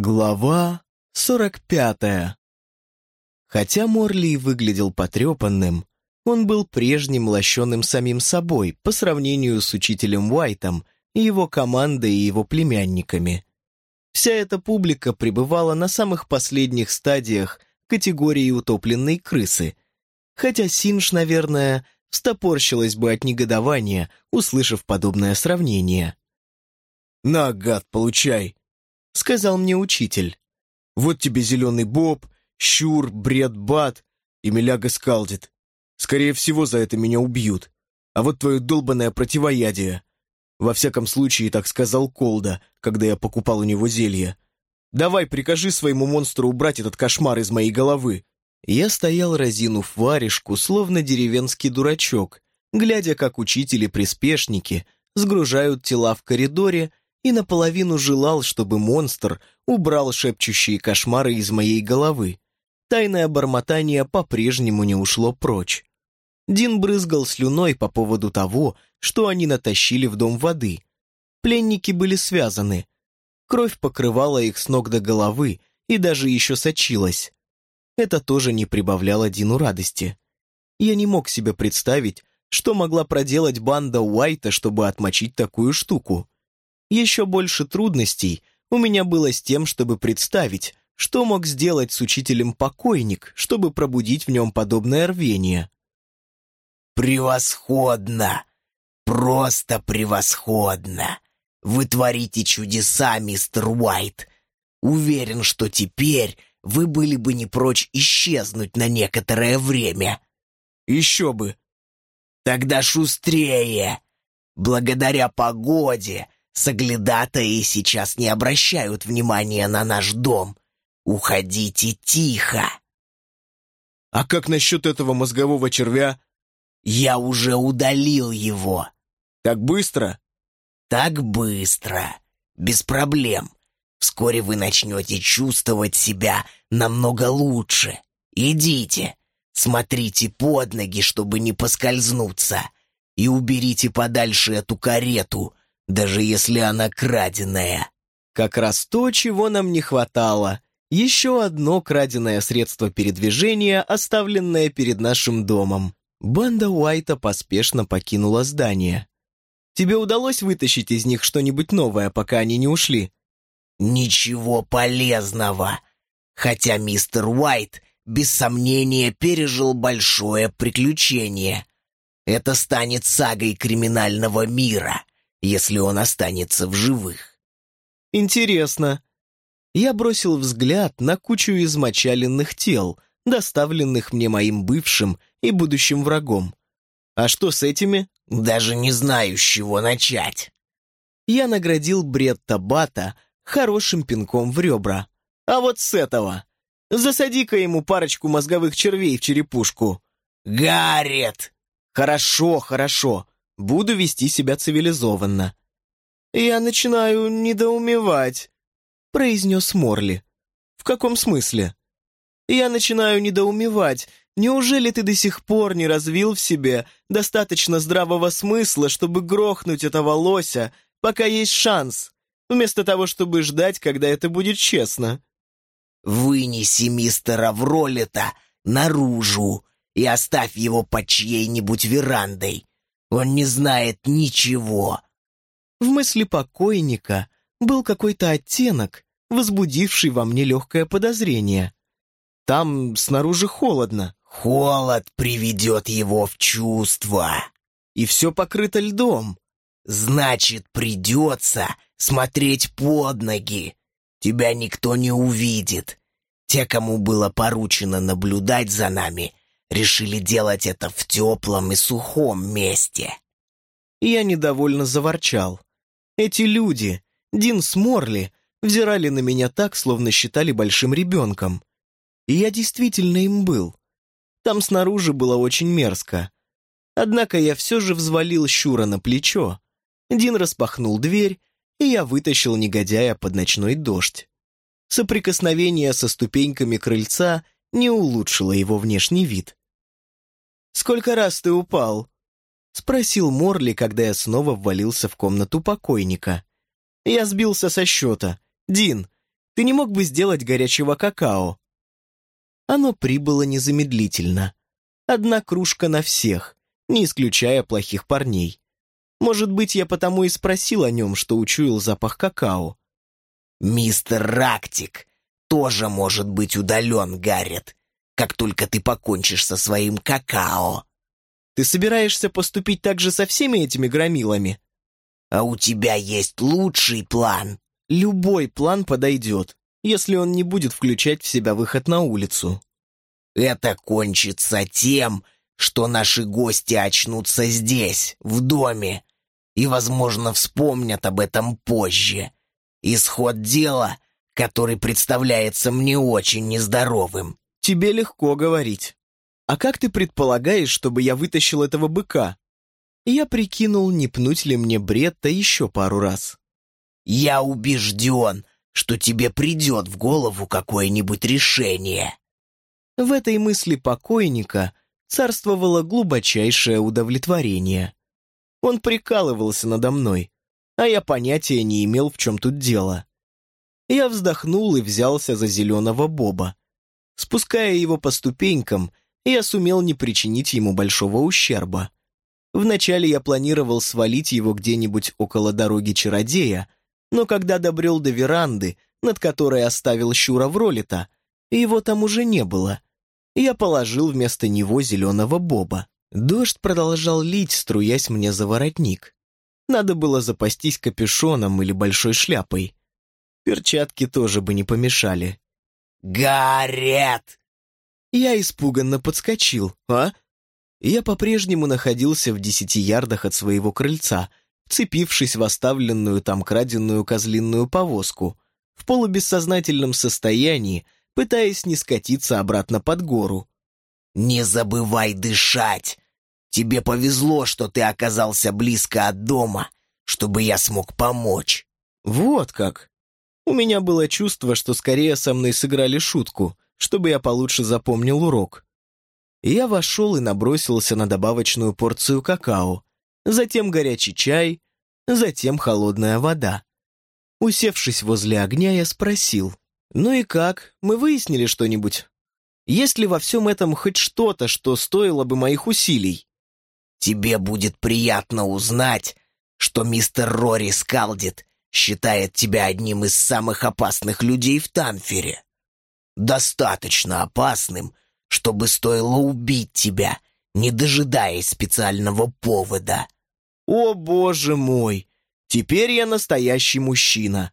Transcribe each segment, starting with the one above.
Глава сорок пятая. Хотя Морли выглядел потрепанным, он был прежним лощеным самим собой по сравнению с учителем Уайтом и его командой и его племянниками. Вся эта публика пребывала на самых последних стадиях категории утопленной крысы, хотя Синж, наверное, стопорщилась бы от негодования, услышав подобное сравнение. «На, гад, получай!» — сказал мне учитель. «Вот тебе зеленый боб, щур, бред, бат и миляга скалдит. Скорее всего, за это меня убьют. А вот твое долбанное противоядие. Во всяком случае, так сказал Колда, когда я покупал у него зелье. Давай, прикажи своему монстру убрать этот кошмар из моей головы». Я стоял, разинув варежку, словно деревенский дурачок, глядя, как учители-приспешники сгружают тела в коридоре и наполовину желал, чтобы монстр убрал шепчущие кошмары из моей головы. Тайное бормотание по-прежнему не ушло прочь. Дин брызгал слюной по поводу того, что они натащили в дом воды. Пленники были связаны. Кровь покрывала их с ног до головы и даже еще сочилась. Это тоже не прибавляло Дину радости. Я не мог себе представить, что могла проделать банда Уайта, чтобы отмочить такую штуку. Еще больше трудностей у меня было с тем, чтобы представить, что мог сделать с учителем покойник, чтобы пробудить в нем подобное рвение. «Превосходно! Просто превосходно! Вы творите чудеса, мистер Уайт! Уверен, что теперь вы были бы не прочь исчезнуть на некоторое время». «Еще бы!» «Тогда шустрее! Благодаря погоде Соглядатаи сейчас не обращают внимания на наш дом. Уходите тихо. А как насчет этого мозгового червя? Я уже удалил его. Так быстро? Так быстро. Без проблем. Вскоре вы начнете чувствовать себя намного лучше. Идите. Смотрите под ноги, чтобы не поскользнуться. И уберите подальше эту карету даже если она краденая. Как раз то, чего нам не хватало. Еще одно краденое средство передвижения, оставленное перед нашим домом. Банда Уайта поспешно покинула здание. Тебе удалось вытащить из них что-нибудь новое, пока они не ушли? Ничего полезного. Хотя мистер Уайт, без сомнения, пережил большое приключение. Это станет сагой криминального мира если он останется в живых. Интересно. Я бросил взгляд на кучу измочаленных тел, доставленных мне моим бывшим и будущим врагом. А что с этими? Даже не знаю, с чего начать. Я наградил Бретта Бата хорошим пинком в ребра. А вот с этого. Засади-ка ему парочку мозговых червей в черепушку. Гарет! Хорошо, хорошо. Буду вести себя цивилизованно. «Я начинаю недоумевать», — произнес Морли. «В каком смысле?» «Я начинаю недоумевать. Неужели ты до сих пор не развил в себе достаточно здравого смысла, чтобы грохнуть этого лося, пока есть шанс, вместо того, чтобы ждать, когда это будет честно?» «Вынеси мистера Вролета наружу и оставь его под чьей-нибудь верандой. Он не знает ничего». В мысли покойника был какой-то оттенок, возбудивший во мне легкое подозрение. Там снаружи холодно. Холод приведет его в чувство. И все покрыто льдом. Значит, придется смотреть под ноги. Тебя никто не увидит. Те, кому было поручено наблюдать за нами, решили делать это в теплом и сухом месте. Я недовольно заворчал. Эти люди, Дин с Морли, взирали на меня так, словно считали большим ребенком. И я действительно им был. Там снаружи было очень мерзко. Однако я все же взвалил Щура на плечо. Дин распахнул дверь, и я вытащил негодяя под ночной дождь. Соприкосновение со ступеньками крыльца не улучшило его внешний вид. «Сколько раз ты упал?» — спросил Морли, когда я снова ввалился в комнату покойника. Я сбился со счета. «Дин, ты не мог бы сделать горячего какао?» Оно прибыло незамедлительно. Одна кружка на всех, не исключая плохих парней. Может быть, я потому и спросил о нем, что учуял запах какао. «Мистер Рактик тоже может быть удален, Гаррет, как только ты покончишь со своим какао». «Ты собираешься поступить так же со всеми этими громилами?» «А у тебя есть лучший план?» Любой план подойдет, если он не будет включать в себя выход на улицу. Это кончится тем, что наши гости очнутся здесь, в доме, и, возможно, вспомнят об этом позже. Исход дела, который представляется мне очень нездоровым. Тебе легко говорить. А как ты предполагаешь, чтобы я вытащил этого быка? Я прикинул, не пнуть ли мне Бретта еще пару раз. Я убежден, что тебе придет в голову какое-нибудь решение». В этой мысли покойника царствовало глубочайшее удовлетворение. Он прикалывался надо мной, а я понятия не имел, в чем тут дело. Я вздохнул и взялся за зеленого Боба. Спуская его по ступенькам, я сумел не причинить ему большого ущерба. Вначале я планировал свалить его где-нибудь около дороги чародея, но когда добрел до веранды, над которой оставил Щура в ролита, его там уже не было, я положил вместо него зеленого боба. Дождь продолжал лить, струясь мне за воротник. Надо было запастись капюшоном или большой шляпой. Перчатки тоже бы не помешали. «Гарет!» Я испуганно подскочил. «А?» Я по-прежнему находился в десяти ярдах от своего крыльца, вцепившись в оставленную там краденную козлиную повозку, в полубессознательном состоянии, пытаясь не скатиться обратно под гору. «Не забывай дышать! Тебе повезло, что ты оказался близко от дома, чтобы я смог помочь». «Вот как!» У меня было чувство, что скорее со мной сыграли шутку, чтобы я получше запомнил урок. Я вошел и набросился на добавочную порцию какао, затем горячий чай, затем холодная вода. Усевшись возле огня, я спросил, «Ну и как? Мы выяснили что-нибудь? Есть ли во всем этом хоть что-то, что стоило бы моих усилий?» «Тебе будет приятно узнать, что мистер Рори Скалдит считает тебя одним из самых опасных людей в Танфере. Достаточно опасным, чтобы стоило убить тебя, не дожидаясь специального повода. «О, боже мой! Теперь я настоящий мужчина.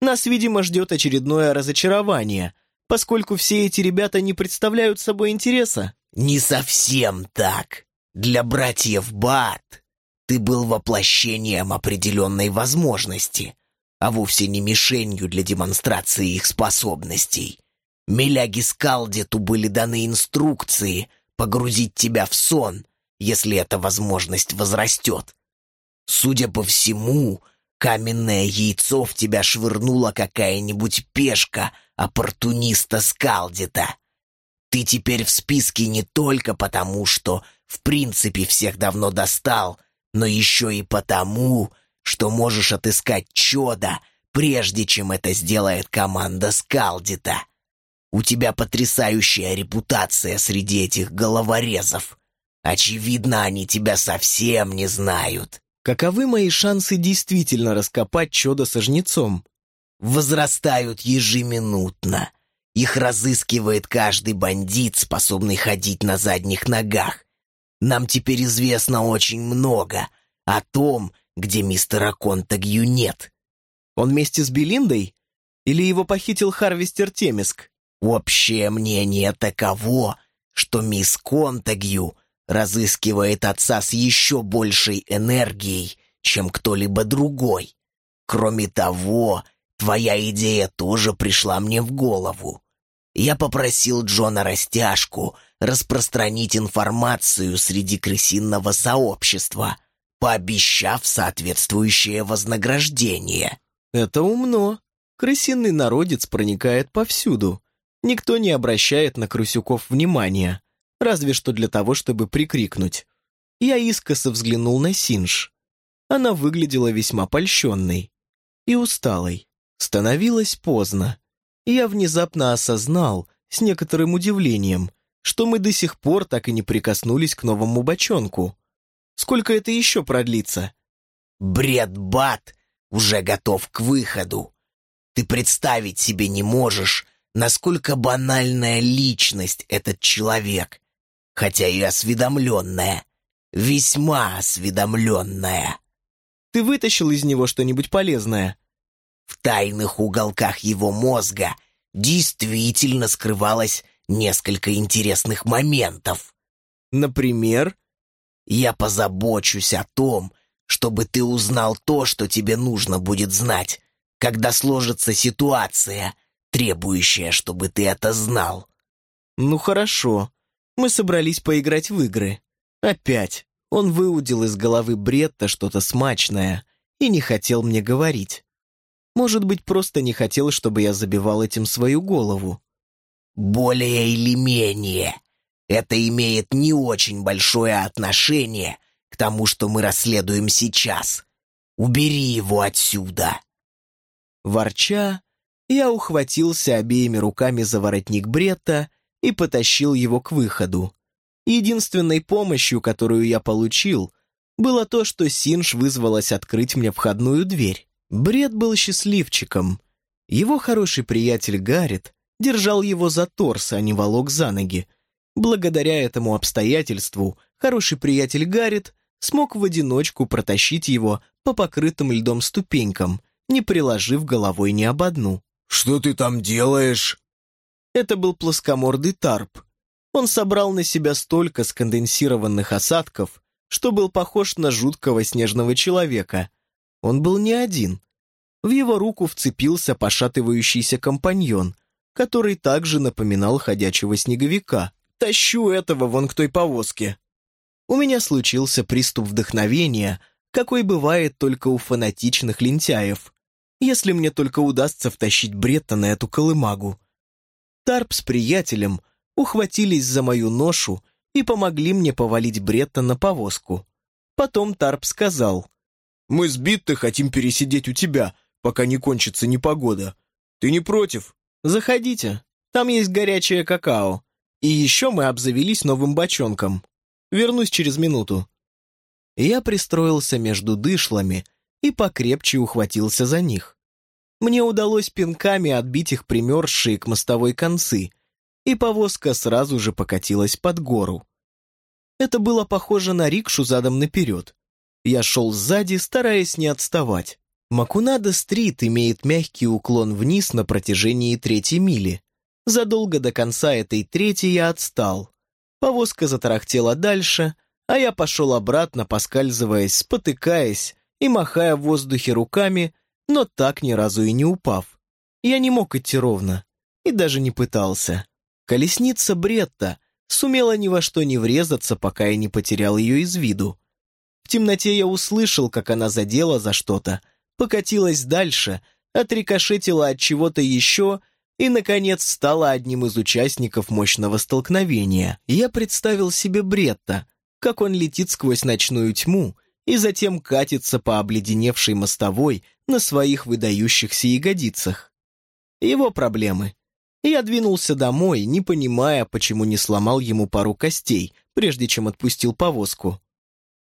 Нас, видимо, ждет очередное разочарование, поскольку все эти ребята не представляют собой интереса». «Не совсем так. Для братьев Бат ты был воплощением определенной возможности, а вовсе не мишенью для демонстрации их способностей. Миляги Скалдету были даны инструкции погрузить тебя в сон, если эта возможность возрастет. Судя по всему, каменное яйцо в тебя швырнула какая-нибудь пешка оппортуниста Скалдита. Ты теперь в списке не только потому, что в принципе всех давно достал, но еще и потому, что можешь отыскать чудо, прежде чем это сделает команда Скалдита. У тебя потрясающая репутация среди этих головорезов. Очевидно, они тебя совсем не знают. Каковы мои шансы действительно раскопать чудо со жнецом? Возрастают ежеминутно. Их разыскивает каждый бандит, способный ходить на задних ногах. Нам теперь известно очень много о том, где мистера Контагью нет. Он вместе с Белиндой? Или его похитил Харвестер Темиск? Общее мнение таково, что мисс Контагью разыскивает отца с еще большей энергией, чем кто-либо другой. Кроме того, твоя идея тоже пришла мне в голову. Я попросил Джона Растяжку распространить информацию среди крысинного сообщества, пообещав соответствующее вознаграждение. Это умно. Крысиный народец проникает повсюду. Никто не обращает на крысюков внимания разве что для того, чтобы прикрикнуть. Я искоса взглянул на Синж. Она выглядела весьма польщенной и усталой. Становилось поздно. Я внезапно осознал, с некоторым удивлением, что мы до сих пор так и не прикоснулись к новому бочонку. Сколько это еще продлится? Бред Бат уже готов к выходу. Ты представить себе не можешь, насколько банальная личность этот человек, хотя и осведомленная, весьма осведомленная. Ты вытащил из него что-нибудь полезное? В тайных уголках его мозга действительно скрывалось несколько интересных моментов. Например? Я позабочусь о том, чтобы ты узнал то, что тебе нужно будет знать, когда сложится ситуация, требующая, чтобы ты это знал. Ну хорошо. Мы собрались поиграть в игры. Опять. Он выудил из головы Бретта что-то смачное и не хотел мне говорить. Может быть, просто не хотел, чтобы я забивал этим свою голову. Более или менее. Это имеет не очень большое отношение к тому, что мы расследуем сейчас. Убери его отсюда. Ворча, я ухватился обеими руками за воротник Бретта и потащил его к выходу. Единственной помощью, которую я получил, было то, что Синж вызвалась открыть мне входную дверь. Бред был счастливчиком. Его хороший приятель Гаррит держал его за торс, а не волок за ноги. Благодаря этому обстоятельству хороший приятель Гаррит смог в одиночку протащить его по покрытым льдом ступенькам, не приложив головой ни об одну. «Что ты там делаешь?» Это был плоскомордый тарп. Он собрал на себя столько сконденсированных осадков, что был похож на жуткого снежного человека. Он был не один. В его руку вцепился пошатывающийся компаньон, который также напоминал ходячего снеговика. «Тащу этого вон к той повозке!» У меня случился приступ вдохновения, какой бывает только у фанатичных лентяев, если мне только удастся втащить Бретта на эту колымагу. Тарп с приятелем ухватились за мою ношу и помогли мне повалить Бретта на повозку. Потом Тарп сказал, «Мы с Биттой хотим пересидеть у тебя, пока не кончится непогода. Ты не против?» «Заходите, там есть горячее какао. И еще мы обзавелись новым бочонком. Вернусь через минуту». Я пристроился между дышлами и покрепче ухватился за них. Мне удалось пинками отбить их примерзшие к мостовой концы, и повозка сразу же покатилась под гору. Это было похоже на рикшу задом наперед. Я шел сзади, стараясь не отставать. Макунада-стрит имеет мягкий уклон вниз на протяжении третьей мили. Задолго до конца этой трети я отстал. Повозка затарахтела дальше, а я пошел обратно, поскальзываясь, спотыкаясь и махая в воздухе руками, но так ни разу и не упав. Я не мог идти ровно и даже не пытался. Колесница Бретта сумела ни во что не врезаться, пока я не потерял ее из виду. В темноте я услышал, как она задела за что-то, покатилась дальше, отрикошетила от чего-то еще и, наконец, стала одним из участников мощного столкновения. Я представил себе Бретта, как он летит сквозь ночную тьму и затем катится по обледеневшей мостовой на своих выдающихся ягодицах. Его проблемы. Я двинулся домой, не понимая, почему не сломал ему пару костей, прежде чем отпустил повозку.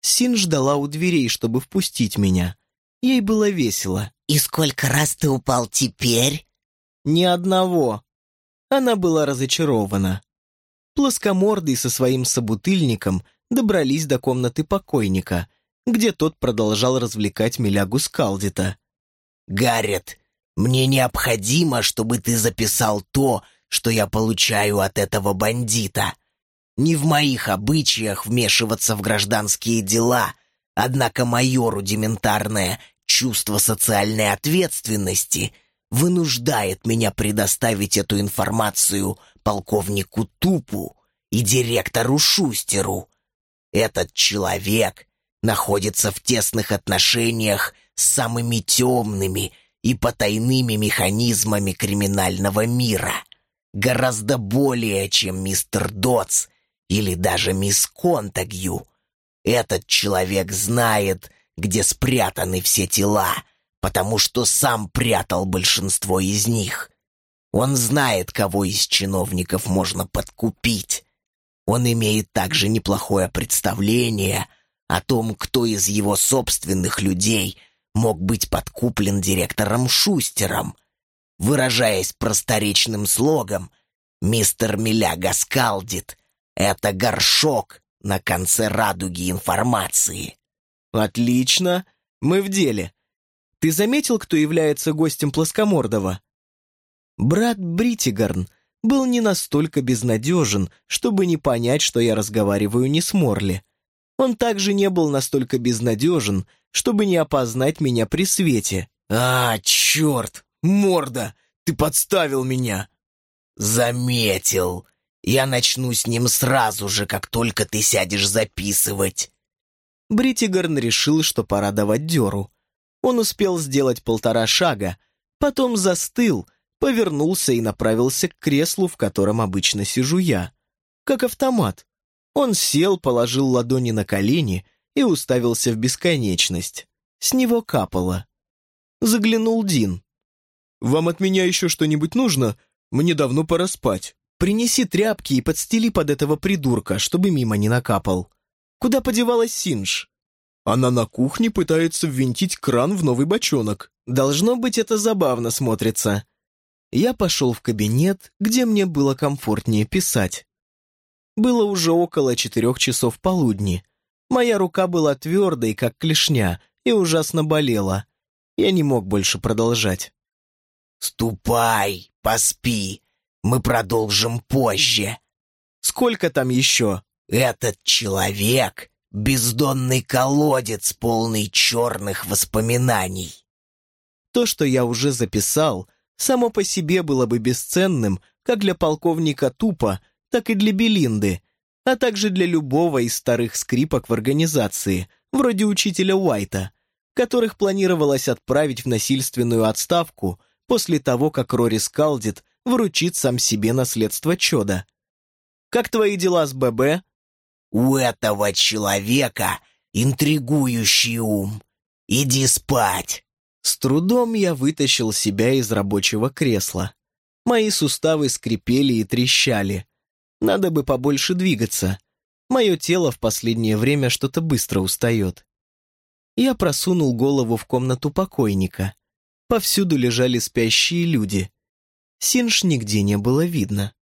Син ждала у дверей, чтобы впустить меня. Ей было весело. «И сколько раз ты упал теперь?» «Ни одного». Она была разочарована. Плоскомордый со своим собутыльником добрались до комнаты покойника, где тот продолжал развлекать Милягу Скалдита. «Гаррет, мне необходимо, чтобы ты записал то, что я получаю от этого бандита. Не в моих обычаях вмешиваться в гражданские дела, однако мое рудиментарное чувство социальной ответственности вынуждает меня предоставить эту информацию полковнику Тупу и директору Шустеру. Этот человек находится в тесных отношениях с самыми темными и потайными механизмами криминального мира. Гораздо более, чем мистер Дотс или даже мисс Контагью. Этот человек знает, где спрятаны все тела, потому что сам прятал большинство из них. Он знает, кого из чиновников можно подкупить. Он имеет также неплохое представление о том, кто из его собственных людей мог быть подкуплен директором Шустером. Выражаясь просторечным слогом, мистер Миляга скалдит «Это горшок на конце радуги информации». «Отлично, мы в деле. Ты заметил, кто является гостем Плоскомордова?» Брат Бритигарн был не настолько безнадежен, чтобы не понять, что я разговариваю не с Морли. Он также не был настолько безнадежен, чтобы не опознать меня при свете. «А, черт! Морда! Ты подставил меня!» «Заметил. Я начну с ним сразу же, как только ты сядешь записывать». Бритигарн решил, что пора давать дёру. Он успел сделать полтора шага, потом застыл, повернулся и направился к креслу, в котором обычно сижу я. Как автомат. Он сел, положил ладони на колени и уставился в бесконечность. С него капало. Заглянул Дин. «Вам от меня еще что-нибудь нужно? Мне давно пора спать». «Принеси тряпки и подстели под этого придурка, чтобы мимо не накапал. Куда подевалась Синж?» Она на кухне пытается ввинтить кран в новый бочонок. Должно быть, это забавно смотрится. Я пошел в кабинет, где мне было комфортнее писать. Было уже около четырех часов полудни. Моя рука была твердой, как клешня, и ужасно болела. Я не мог больше продолжать. «Ступай, поспи. Мы продолжим позже». «Сколько там еще?» «Этот человек — бездонный колодец, полный черных воспоминаний». То, что я уже записал, само по себе было бы бесценным как для полковника Тупа, так и для Белинды, а также для любого из старых скрипок в организации, вроде учителя Уайта, которых планировалось отправить в насильственную отставку после того, как Рори Скалдит вручит сам себе наследство чуда. «Как твои дела с ББ?» «У этого человека интригующий ум. Иди спать!» С трудом я вытащил себя из рабочего кресла. Мои суставы скрипели и трещали. Надо бы побольше двигаться. Мое тело в последнее время что-то быстро устает. Я просунул голову в комнату покойника. Повсюду лежали спящие люди. Синж нигде не было видно.